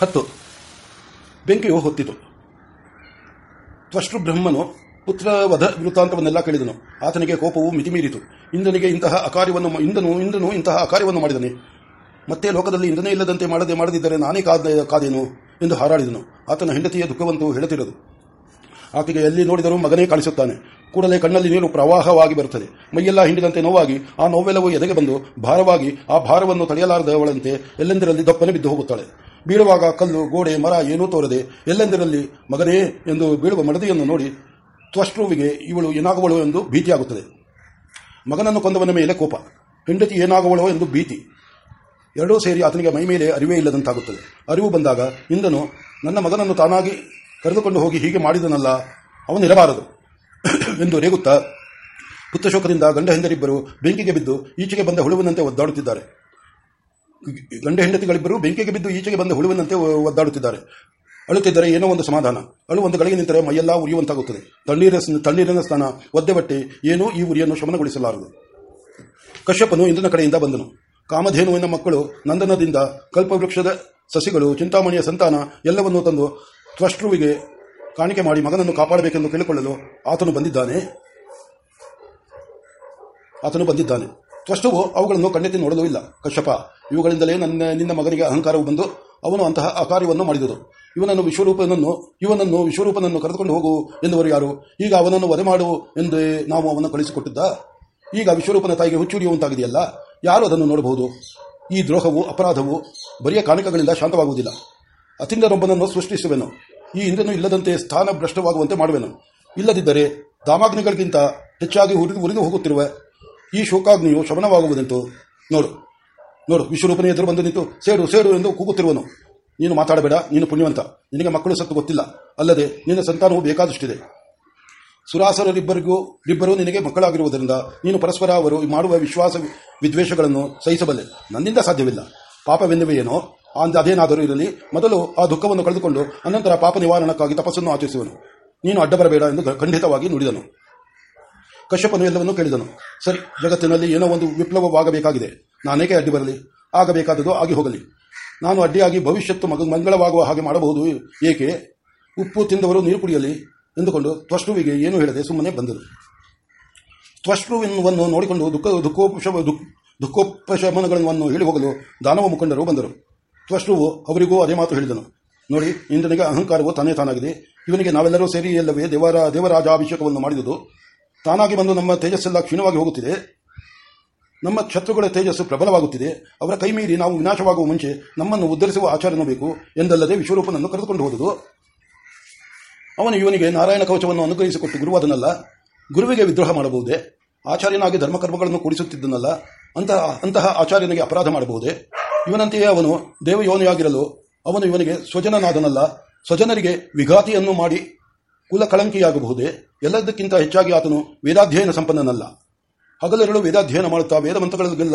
ಹತ್ತು. ಬೆಂಕಿಯು ಹೊತ್ತಿತು. ತ್ವಷ್ಟೃ ಬ್ರಹ್ಮನು ಪುತ್ರ ವಧ ವೃತ್ತಾಂತವನ್ನೆಲ್ಲ ಕೇಳಿದನು. ಆತನಿಗೆ ಕೋಪವು ಮಿತಿಮೀರಿತು. ಇಂದ್ರನಿಗೆ ಇಂತಹ ಅಕಾರ್ಯವನ್ನು ಇಂದನು ಇಂದ್ರನು ಇಂತಹ ಅಕಾರ್ಯವನ್ನು ಮಾಡಿದನೆ. ಮತ್ತೆ ಲೋಕದಲ್ಲಿ ಇಂದ್ರನೇ ಇಲ್ಲದಂತೆ ಮಾಡದೆ ಮಾಡದಿದ್ದರೆ ನಾನೇ ಕಾದ ಕಾದೇನು? ಎಂದು ಹಾರಾಡಿದನು. ಆತನ ಹೆಂಡತಿಯ ದುಃಖವಂತೂ ಹೇಳುತ್ತಿರದು. ಆಕೆಗೆ ಎಲ್ಲಿ ನೋಡಿದರೂ ಮಗನೇ ಕಾಣಿಸುತ್ತಾನೆ. ಕೂಡಲೇ ಕಣ್ಣಲ್ಲಿ ನೀರು ಪ್ರವಾಹವಾಗಿ ಬರುತ್ತದೆ. ಮೈಯೆಲ್ಲ ಹಿಂಡಿದಂತೆ ನೋವಾಗಿ ಆ ನೋವೆಲ್ಲವೂ ಎದೆಗೆ ಬಂದು ಭಾರವಾಗಿ ಆ ಭಾರವನ್ನು ತಡೆಯಲಾರದವಳಂತೆ ಎಲ್ಲೆಂದರಲ್ಲಿ ದಪ್ಪನೆ ಬಿದ್ದು ಹೋಗುತ್ತಾಳೆ. ಬೀಳುವಾಗ ಕಲ್ಲು, ಗೋಡೆ, ಮರ ಏನೂ ತೋರದೆ ಎಲ್ಲೆಂದರಲ್ಲಿ, ಮಗನೇ ಎಂದು ಬೀಳುವ ಮಡದಿಯನ್ನು ನೋಡಿ ತ್ವಷ್ಟೃವಿಗೆ ಇವಳು ಏನಾಗುವಳು ಎಂದು ಭೀತಿಯಾಗುತ್ತದೆ. ಮಗನನ್ನು ಕೊಂದವನ ಮೇಲೆ ಕೋಪ. ಹೆಂಡತಿ ಏನಾಗುವಳೋ ಎಂದು ಭೀತಿ. ಎರಡೂ ಸೇರಿ ಆತನಿಗೆ ಮೈ ಮೇಲೆ ಅರಿವೇ ಇಲ್ಲದಂತಾಗುತ್ತದೆ. ಅರಿವು ಬಂದಾಗ ಇಂದನು ನನ್ನ ಮಗನನ್ನು ತಾನಾಗಿ ಕರೆದುಕೊಂಡು ಹೋಗಿ ಹೀಗೆ ಮಾಡಿದನಲ್ಲ ಅವನಿರಬಾರದು ಎಂದು ರೇಗುತ್ತಾ ಪುತ್ರಶೋಕದಿಂದ ಗಂಡ ಹೆಂದರಿಬ್ಬರು ಬೆಂಕಿಗೆ ಬಿದ್ದು ಈಚೆಗೆ ಬಂದ ಹುಳುವಿನಂತೆ ಒದ್ದಾಡುತ್ತಿದ್ದಾರೆ. ಗಂಡ ಹೆಂಡತಿಗಳಿಬ್ಬರು ಬೆಂಕಿಗೆ ಬಿದ್ದು ಈಚೆಗೆ ಬಂದು ಹುಳುವಿನಂತೆ ಒದ್ದಾಡುತ್ತಿದ್ದಾರೆ. ಅಳುತ್ತಿದ್ದರೆ ಏನೋ ಒಂದು ಸಮಾಧಾನ. ಅಳು ಒಂದು ಗಳಿಗೆ ನಿಂತರೆ ಮೈಯೆಲ್ಲ ಉರಿಯುವಂತಾಗುತ್ತದೆ. ತಣ್ಣೀರ ತಣ್ಣೀರಿನ ಸ್ನಾನ, ಒದ್ದೆ ಬಟ್ಟೆ, ಏನೂ ಈ ಉರಿಯನ್ನು ಶಮನಗೊಳಿಸಲಾರದು. ಕಶ್ಯಪನು ಇಂದ್ರನ ಕಡೆಯಿಂದ ಬಂದನು. ಕಾಮಧೇನುವಿನ ಮಕ್ಕಳು ನಂದನದಿಂದ ಕಲ್ಪವೃಕ್ಷದ ಸಸಿಗಳು, ಚಿಂತಾಮಣಿಯ ಸಂತಾನ ಎಲ್ಲವನ್ನೂ ತಂದು ತ್ವಷ್ಟುವಿಗೆ ಕಾಣಿಕೆ ಮಾಡಿ ಮಗನನ್ನು ಕಾಪಾಡಬೇಕೆಂದು ಕೇಳಿಕೊಳ್ಳಲು ಆತನು ಬಂದಿದ್ದಾನೆ. ಆತನು ಬಂದಿದ್ದಾನೆ. ತ್ವಷ್ಟುವು ಅವುಗಳನ್ನು ಕಣ್ಣೆತ್ತಿ ನೋಡಲೂ ಇಲ್ಲ. ಕಶ್ಯಪ, ಇವುಗಳಿಂದಲೇ ನನ್ನ, ನಿನ್ನ ಮಗನಿಗೆ ಅಹಂಕಾರವು ಬಂದು ಅವನು ಅಂತಹ ಅಕಾರ್ಯವನ್ನು ಮಾಡಿದರು ಇವನನ್ನು ವಿಶ್ವರೂಪನನ್ನು ಇವನನ್ನು ವಿಶ್ವರೂಪನನ್ನು ಕರೆದುಕೊಂಡು ಹೋಗು ಎಂದವರು ಯಾರು? ಈಗ ಅವನನ್ನು ವಧೆ ಮಾಡು ಎಂದು ನಾವು ಅವನನ್ನು ಕಳಿಸಿಕೊಟ್ಟಿದ್ದ ಈಗ ವಿಶ್ವರೂಪನ ತಾಯಿಗೆ ಹುಚ್ಚುರಿಯುವಂತಾಗಿದೆಯಲ್ಲ ಯಾರು ಅದನ್ನು ನೋಡಬಹುದು? ಈ ದ್ರೋಹವು, ಅಪರಾಧವು ಬರಿಯ ಕಾಣಿಕಗಳಿಂದ ಶಾಂತವಾಗುವುದಿಲ್ಲ. ಅತಿಂದರೊಬ್ಬನನ್ನು ಸೃಷ್ಟಿಸುವೆನು. ಈ ಇಂದ್ರನು ಇಲ್ಲದಂತೆ ಸ್ಥಾನ ಭ್ರಷ್ಟವಾಗುವಂತೆ ಮಾಡುವೆನು. ಇಲ್ಲದಿದ್ದರೆ ದಾಮಾಗ್ನಿಗಳಿಗಿಂತ ಹೆಚ್ಚಾಗಿ ಉರಿದು ಉರಿದು ಹೋಗುತ್ತಿರುವ. ಈ ಶೋಕಾಗ್ನಿಯು ಶಮನವಾಗುವುದಂತೂ ನೋಡು. ನೋಡು, ವಿಶ್ವರೂಪನೇ ಎದುರು ಬಂದು ನಿಂತು ಸೇಡು ಸೇಡು ಎಂದು ಕೂಗುತ್ತಿರುವನು. ನೀನು ಮಾತಾಡಬೇಡ, ನೀನು ಪುಣ್ಯವಂತ. ನಿನಗೆ ಮಕ್ಕಳು ಸತ್ತು ಗೊತ್ತಿಲ್ಲ. ಅಲ್ಲದೆ ನಿನ್ನ ಸಂತಾನವು ಬೇಕಾದಷ್ಟಿದೆ. ಸುರಾಸರರಿಬ್ಬರಿಗೂ ಇಬ್ಬರೂ ನಿನಗೆ ಮಕ್ಕಳಾಗಿರುವುದರಿಂದ ನೀನು ಪರಸ್ಪರ ಅವರು ಮಾಡುವ ವಿಶ್ವಾಸ ವಿದ್ವೇಷಗಳನ್ನು ಸಹಿಸಬಲ್ಲೆ. ನನ್ನಿಂದ ಸಾಧ್ಯವಿಲ್ಲ. ಪಾಪವೆನ್ನುವೆಯೇನೋ? ಅಂದ ಅದೇನಾದರೂ ಇರಲಿ. ಮೊದಲು ಆ ದುಃಖವನ್ನು ಕಳೆದುಕೊಂಡು ಅನಂತರ ಪಾಪ ನಿವಾರಣಕ್ಕಾಗಿ ತಪಸ್ಸನ್ನು ಆಚರಿಸುವನು. ನೀನು ಅಡ್ಡ ಬರಬೇಡ ಎಂದು ಖಂಡಿತವಾಗಿ ನುಡಿದನು. ಕಶ್ಯಪನು ಎಲ್ಲವನ್ನೂ ಕೇಳಿದನು. ಸರಿ, ಜಗತ್ತಿನಲ್ಲಿ ಏನೋ ಒಂದು ವಿಪ್ಲವವಾಗಬೇಕಾಗಿದೆ. ನಾನೇಕೆ ಅಡ್ಡಿ ಬರಲಿ? ಆಗಬೇಕಾದದ್ದು ಆಗಿ ಹೋಗಲಿ. ನಾನು ಅಡ್ಡಿಯಾಗಿ ಭವಿಷ್ಯತ್ತು ಮಗ ಮಂಗಳವಾಗುವ ಹಾಗೆ ಮಾಡಬಹುದು. ಏಕೆ? ಉಪ್ಪು ತಿಂದವರು ನೀರು ಕುಡಿಯಲಿ? ಎಂದುಕೊಂಡು ತ್ವಷ್ಟುವಿಗೆ ಏನು ಹೇಳದೆ ಸುಮ್ಮನೆ ಬಂದರು ತ್ವಷ್ಟುವನ್ನು ನೋಡಿಕೊಂಡು ದುಃಖ ದುಃಖೋಪಶ ದುಃಖೋಪಶಮನಗಳನ್ನು ಹೇಳಿ ಹೋಗಲು ದಾನವ ಮುಖಂಡರು ಬಂದರು. ತ್ವಷ್ಟುವು ಅವರಿಗೂ ಅದೇ ಮಾತು ಹೇಳಿದನು. ನೋಡಿ, ಇಂದ್ರನಿಗೆ ಅಹಂಕಾರವು ತಾನೇ ತಾನಾಗಿದೆ. ಇವನಿಗೆ ನಾವೆಲ್ಲರೂ ಸೇರಿ ಎಲ್ಲವೇ ದೇವರ ದೇವರಾಜಾಭಿಷೇಕವನ್ನು ಮಾಡಿದುದು. ತಾನಾಗಿ ಬಂದು ನಮ್ಮ ತೇಜಸ್ಸೆಲ್ಲ ಕ್ಷೀಣವಾಗಿ ಹೋಗುತ್ತಿದೆ. ನಮ್ಮ ಶತ್ರುಗಳ ತೇಜಸ್ಸು ಪ್ರಬಲವಾಗುತ್ತಿದೆ. ಅವರ ಕೈ ಮೀರಿ ನಾವು ವಿನಾಶವಾಗುವ ಮುಂಚೆ ನಮ್ಮನ್ನು ಉದ್ಧರಿಸುವ ಆಚಾರನೂ ಬೇಕು ಎಂದಲ್ಲದೆ ವಿಶ್ವರೂಪನನ್ನು ಕರೆದುಕೊಂಡು ಹೋದುದು. ಅವನು ಇವನಿಗೆ ನಾರಾಯಣ ಕವಚವನ್ನು ಅನುಗ್ರಹಿಸಿಕೊಟ್ಟು ಗುರುವಾದನಲ್ಲ. ಗುರುವಿಗೆ ವಿದ್ರೋಹ ಮಾಡಬಹುದೇ? ಆಚಾರ್ಯನಾಗಿ ಧರ್ಮಕರ್ಮಗಳನ್ನು ಕೂಡಿಸುತ್ತಿದ್ದನಲ್ಲ. ಅಂತಹ ಅಂತಹ ಆಚಾರ್ಯನಿಗೆ ಅಪರಾಧ ಮಾಡಬಹುದೇ? ಇವನಂತೆಯೇ ಅವನು ದೇವಯೋನಿಯಾಗಿರಲು, ಅವನು ಇವನಿಗೆ ಸ್ವಜನನಾದನಲ್ಲ. ಸ್ವಜನರಿಗೆ ವಿಘಾತಿಯನ್ನು ಮಾಡಿ ಕುಲ ಕಳಂಕಿಯಾಗಬಹುದೇ ಎಲ್ಲದಕ್ಕಿಂತ ಹೆಚ್ಚಾಗಿ ಆತನು ವೇದಾಧ್ಯಯನ ಸಂಪನ್ನನಲ್ಲ. ಹಗಲೆರಳು ವೇದಾಧ್ಯಯನ ಮಾಡುತ್ತಾ ವೇದಮಂತ್ರಗಳಿಗೆಲ್ಲ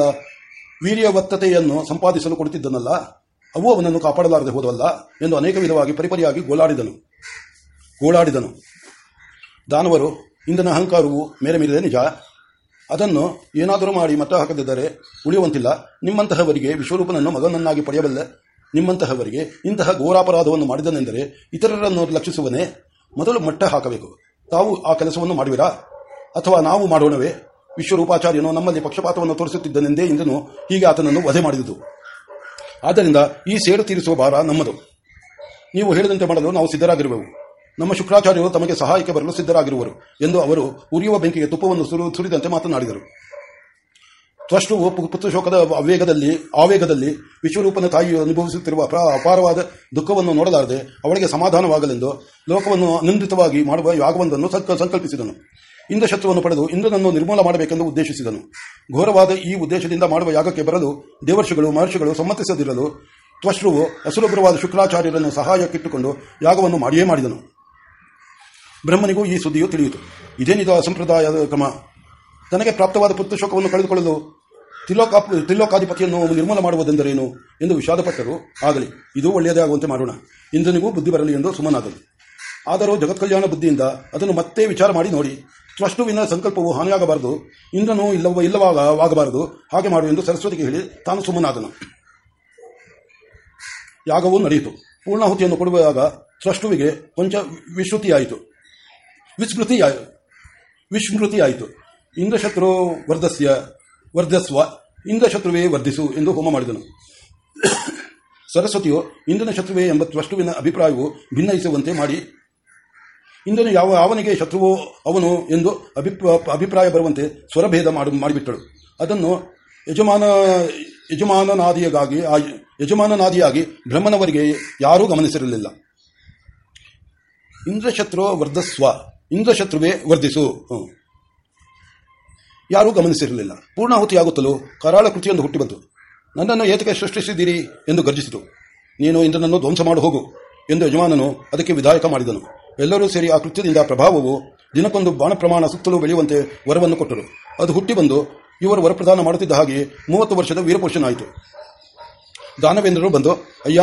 ವೀರ್ಯವತ್ತತೆಯನ್ನು ಸಂಪಾದಿಸಲು ಕೊಡುತ್ತಿದ್ದನಲ್ಲ? ಅವು ಅವನನ್ನು ಕಾಪಾಡಲಾರದೆ ಹೋದವಲ್ಲ ಎಂದು ಅನೇಕ ವಿಧವಾಗಿ ಪರಿಪರಿಯಾಗಿ ಗೋಳಾಡಿದನು. ಗೋಳಾಡಿದನು. ದಾನವರು ಇಂದನ ಅಹಂಕಾರವು ಮೇರೆ ಮೀರಿದೆ ನಿಜ. ಅದನ್ನು ಏನಾದರೂ ಮಾಡಿ ಮತ ಹಾಕದಿದ್ದರೆ ಉಳಿಯುವಂತಿಲ್ಲ. ನಿಮ್ಮಂತಹವರಿಗೆ ವಿಶ್ವರೂಪನನ್ನು ಮಗನನ್ನಾಗಿ ಪಡೆಯಬಲ್ಲ. ನಿಮ್ಮಂತಹವರಿಗೆ ಇಂತಹ ಘೋರಾಪರಾಧವನ್ನು ಮಾಡಿದನೆಂದರೆ ಇತರರನ್ನು ಲಕ್ಷಿಸುವನೇ ಮೊದಲು ಮಟ್ಟ ಹಾಕಬೇಕು. ತಾವು ಆ ಕೆಲಸವನ್ನು ಮಾಡುವಿರಾ? ಅಥವಾ ನಾವು ಮಾಡೋಣವೇ? ವಿಶ್ವರೂಪಾಚಾರ್ಯನು ನಮ್ಮಲ್ಲಿ ಪಕ್ಷಪಾತವನ್ನು ತೋರಿಸುತ್ತಿದ್ದನೆಂದೇ ಇಂದನು ಹೀಗೆ ಆತನನ್ನು ವಧೆ ಮಾಡಿದುದು. ಆದ್ದರಿಂದ ಈ ಸೇಡು ತೀರಿಸುವ ಭಾರ ನಮ್ಮದು. ನೀವು ಹೇಳಿದಂತೆ ಮಾಡಲು ನಾವು ಸಿದ್ಧರಾಗಿರುವೆವು. ನಮ್ಮ ಶುಕ್ರಾಚಾರ್ಯರು ತಮಗೆ ಸಹಾಯಕ್ಕೆ ಬರಲು ಸಿದ್ಧರಾಗಿರುವರು ಎಂದು ಅವರು ಉರಿಯುವ ಬೆಂಕಿಗೆ ತುಪ್ಪವನ್ನು ಸುರಿದಂತೆ ಮಾತನಾಡಿದರು. ತ್ವಷ್ಟುವು ಪುತ್ರಶೋಕದ ಅವೇಗದಲ್ಲಿ ಆವೇಗದಲ್ಲಿ ವಿಶ್ವರೂಪನ ತಾಯಿಯು ಅನುಭವಿಸುತ್ತಿರುವ ಅಪಾರವಾದ ದುಃಖವನ್ನು ನೋಡಲಾರದೆ ಅವಳಿಗೆ ಸಮಾಧಾನವಾಗಲೆಂದು ಲೋಕವನ್ನು ಅನಂದಿತವಾಗಿ ಮಾಡುವ ಯಾಗವೊಂದನ್ನು ಸಂಕಲ್ಪಿಸಿದನು. ಇಂದ್ರ ಶತ್ರುವನ್ನು ಪಡೆದು ಇಂದ್ರನನ್ನು ನಿರ್ಮೂಲ ಮಾಡಬೇಕೆಂದು ಉದ್ದೇಶಿಸಿದನು. ಘೋರವಾದ ಈ ಉದ್ದೇಶದಿಂದ ಮಾಡುವ ಯಾಗಕ್ಕೆ ಬರಲು ದೇವರ್ಷಿಗಳು, ಮಹರ್ಷಿಗಳು ಸಮ್ಮತಿಸದಿರಲು ತ್ವಶ್ರುವು ಅಸುರಭ್ರವಾದ ಶುಕ್ರಾಚಾರ್ಯರನ್ನು ಸಹಾಯಕ್ಕಿಟ್ಟುಕೊಂಡು ಯಾಗವನ್ನು ಮಾಡಿಯೇ ಮಾಡಿದನು. ಬ್ರಹ್ಮನಿಗೂ ಈ ಸುದ್ದಿಯು ತಿಳಿಯಿತು. ಇದೇನಿದು ಅಸಂಪ್ರದಾಯದ ಕ್ರಮ. ತನಗೆ ಪ್ರಾಪ್ತವಾದ ಪುತ್ರಶೋಕವನ್ನು ಕಳೆದುಕೊಳ್ಳಲು ತಿಲೋಕಾ ತಿಲೋಕಾಧಿಪತಿಯನ್ನು ನಿರ್ಮೂಲ ಮಾಡುವುದೆಂದರೇನು ಎಂದು ವಿಷಾದಪಟ್ಟರು. ಆಗಲಿ, ಇದು ಒಳ್ಳೆಯದೇ ಆಗುವಂತೆ ಮಾಡೋಣ ಇಂದ್ರನಿಗೂ ಬುದ್ಧಿ ಬರಲಿ ಎಂದು ಸುಮ್ಮನಾದನು ಆದರೂ ಜಗತ್ಕಲ್ಯಾಣ ಬುದ್ಧಿಯಿಂದ ಅದನ್ನು ಮತ್ತೆ ವಿಚಾರ ಮಾಡಿ ನೋಡಿ. ತ್ವಷ್ಟುವಿನ ಸಂಕಲ್ಪವು ಹಾನಿಯಾಗಬಾರದು. ಇಂದ್ರನು ಇಲ್ಲವ ಇಲ್ಲವಾಗಬಾರದು ಹಾಗೆ ಮಾಡು ಎಂದು ಸರಸ್ವತಿಗೆ ಹೇಳಿ ತಾನು ಸುಮ್ಮನಾದನು. ಯಾಗವೂ ನಡೆಯಿತು. ಪೂರ್ಣಾಹುತಿಯನ್ನು ಕೊಡುವಾಗ ಸ್ರಷ್ಟುವಿಗೆ ಕೊಂಚ ವಿಶ್ರುತಿಯಾಯಿತು. ವಿಸ್ಮೃತಿಯಾಯ ವಿಸ್ಮೃತಿಯಾಯಿತು. ಇಂದ್ರಶತ್ರು ವರ್ಧಸ್ಯ ವರ್ಧಸ್ವ ಇಂದ್ರಶತ್ರುವೇ ವರ್ಧಿಸು ಎಂದು ಹೋಮ ಮಾಡಿದನು. ಸರಸ್ವತಿಯು ಇಂದ್ರನ ಶತ್ರುವೆ ಎಂಬ ತ್ವಷ್ಟುವಿನ ಅಭಿಪ್ರಾಯವು ಭಿನ್ನಯಿಸುವಂತೆ ಮಾಡಿ, ಇಂದ್ರನು ಯಾವ ಅವನಿಗೆ ಶತ್ರುವೋ ಅವನು ಎಂದು ಅಭಿಪ್ರಾಯ ಬರುವಂತೆ ಸ್ವರಭೇದ ಮಾಡಿ, ಮಾಡಿಬಿಟ್ಟಳು. ಅದನ್ನು ಯಜಮಾನ ಯಜಮಾನನಾದಿಯಾಗಿ ಯಜಮಾನನಾದಿಯಾಗಿ ಬ್ರಹ್ಮನವರಿಗೆ ಯಾರೂ ಗಮನಿಸಿರಲಿಲ್ಲ. ಇಂದ್ರಶತ್ರು ವರ್ಧಸ್ವ, ಇಂದ್ರಶತ್ರುವೆ ವರ್ಧಿಸು. ಯಾರೂ ಗಮನಿಸಿರಲಿಲ್ಲ. ಪೂರ್ಣಾಹುತಿಯಾಗುತ್ತಲೂ ಕರಾಳ ಕೃತಿಯೊಂದು ಹುಟ್ಟಿ ಬಂತು. ನನ್ನನ್ನು ಏತಕ್ಕೆ ಸೃಷ್ಟಿಸಿದ್ದೀರಿ ಎಂದು ಗರ್ಜಿಸಿತು. ನೀನು ಇಂದ್ರನನ್ನು ಧ್ವಂಸ ಮಾಡು, ಹೋಗು ಎಂದು ಯಜಮಾನನು ಅದಕ್ಕೆ ವಿಧಾಯಕ ಮಾಡಿದನು. ಎಲ್ಲರೂ ಸೇರಿ ಆ ಕೃತ್ಯದಿಂದ ಪ್ರಭಾವವು ದಿನಕ್ಕೊಂದು ಬಾಣ ಪ್ರಮಾಣ ಸುತ್ತಲೂ ಬೆಳೆಯುವಂತೆ ವರವನ್ನು ಕೊಟ್ಟರು. ಅದು ಹುಟ್ಟಿ ಬಂದು ಇವರು ವರಪ್ರದಾನ ಮಾಡುತ್ತಿದ್ದ ಹಾಗೆ ಮೂವತ್ತು ವರ್ಷದ ವೀರಪುರುಷನಾಯಿತು. ದಾನವೇಂದ್ರರು ಬಂದು, ಅಯ್ಯ,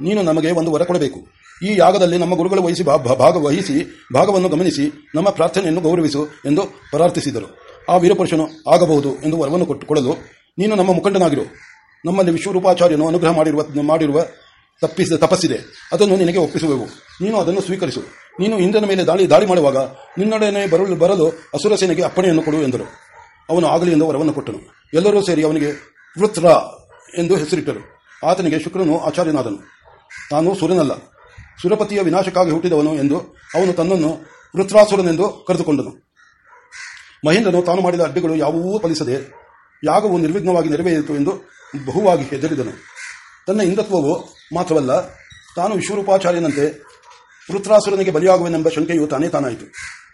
ನೀನು ನಮಗೆ ಒಂದು ವರ ಕೊಡಬೇಕು. ಈ ಯಾಗದಲ್ಲಿ ನಮ್ಮ ಗುರುಗಳು ವಹಿಸಿ ಭಾಗವಹಿಸಿ, ಭಾಗವನ್ನು ಗಮನಿಸಿ, ನಮ್ಮ ಪ್ರಾರ್ಥನೆಯನ್ನು ಗೌರವಿಸು ಎಂದು ಪ್ರಾರ್ಥಿಸಿದರು. ಆ ವೀರಪುರುಷನು ಆಗಬಹುದು ಎಂದು ವರವನ್ನು ಕೊಟ್ಟುಕೊಳ್ಳಲು ನೀನು ನಮ್ಮ ಮುಖಂಡನಾಗಿರು. ನಮ್ಮಲ್ಲಿ ವಿಶ್ವರೂಪಾಚಾರ್ಯನು ಅನುಗ್ರಹ ಮಾಡಿರುವ ಮಾಡಿರುವ ತಪ್ಪಿಸಿದ ತಪಸ್ಸಿದೆ. ಅದನ್ನು ನಿನಗೆ ಒಪ್ಪಿಸುವೆವು. ನೀನು ಅದನ್ನು ಸ್ವೀಕರಿಸು. ನೀನು ಇಂದ್ರನ ಮೇಲೆ ದಾಳಿ ದಾಳಿ ಮಾಡುವಾಗ ನಿನ್ನೊಡನೆ ಬರಲು ಬರಲು ಅಸುರ ಸೇನೆಗೆ ಅಪ್ಪಣೆಯನ್ನು ಕೊಡು ಎಂದರು. ಅವನು ಆಗಲಿ ಎಂದು ವರವನ್ನು ಕೊಟ್ಟನು. ಎಲ್ಲರೂ ಸೇರಿ ಅವನಿಗೆ ವೃತ್ರ ಎಂದು ಹೆಸರಿಟ್ಟರು. ಆತನಿಗೆ ಶುಕ್ರನು ಆಚಾರ್ಯನಾದನು. ತಾನು ಸುರನಲ್ಲ ಸುರಪತಿಯ ವಿನಾಶಕ್ಕಾಗಿ ಹುಟ್ಟಿದವನು ಎಂದು ಅವನು ತನ್ನನ್ನು ವೃತ್ರಾಸುರನೆಂದು ಕರೆದುಕೊಂಡನು. ಮಹೇಂದ್ರನು ತಾನು ಮಾಡಿದ ಅಡ್ಡಿಗಳು ಯಾವುವೂ ಫಲಿಸದೆ ಯಾಗವು ನಿರ್ವಿಘ್ನವಾಗಿ ನೆರವೇರಿತು ಎಂದು ಬಹುವಾಗಿ ಹೆದರಿದನು. ತನ್ನ ಹಿಂದತ್ವವು ಮಾತ್ರವಲ್ಲ, ತಾನು ವಿಶ್ವರೂಪಾಚಾರ್ಯನಂತೆ ವೃತ್ರಾಸುರನಿಗೆ ಬಲಿಯಾಗುವೆನೆಂಬ ಶಂಕೆಯು ತಾನೇ ತಾನಾಯಿತು.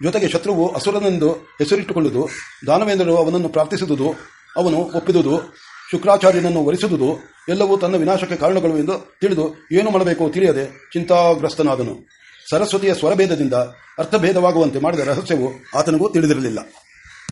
ಜೊತೆಗೆ ಶತ್ರುವು ಅಸುರನೆಂದು ಹೆಸರಿಟ್ಟುಕೊಳ್ಳುವುದು ದಾನವೇಂದ್ರರು ಅವನನ್ನು ಪ್ರಾರ್ಥಿಸಿದುದು, ಅವನು ಒಪ್ಪಿದುದು, ಶುಕ್ರಾಚಾರ್ಯನನ್ನು ವರಿಸಿದುದು, ಎಲ್ಲವೂ ತನ್ನ ವಿನಾಶಕ್ಕೆ ಕಾರಣಗಳು ಎಂದು ತಿಳಿದು ಏನು ಮಾಡಬೇಕು ತಿಳಿಯದೆ ಚಿಂತಾಗ್ರಸ್ತನಾದನು. ಸರಸ್ವತಿಯ ಸ್ವರಭೇದದಿಂದ ಅರ್ಥಭೇದವಾಗುವಂತೆ ಮಾಡಿದ ರಹಸ್ಯವು ಆತನಿಗೂ ತಿಳಿದಿರಲಿಲ್ಲ.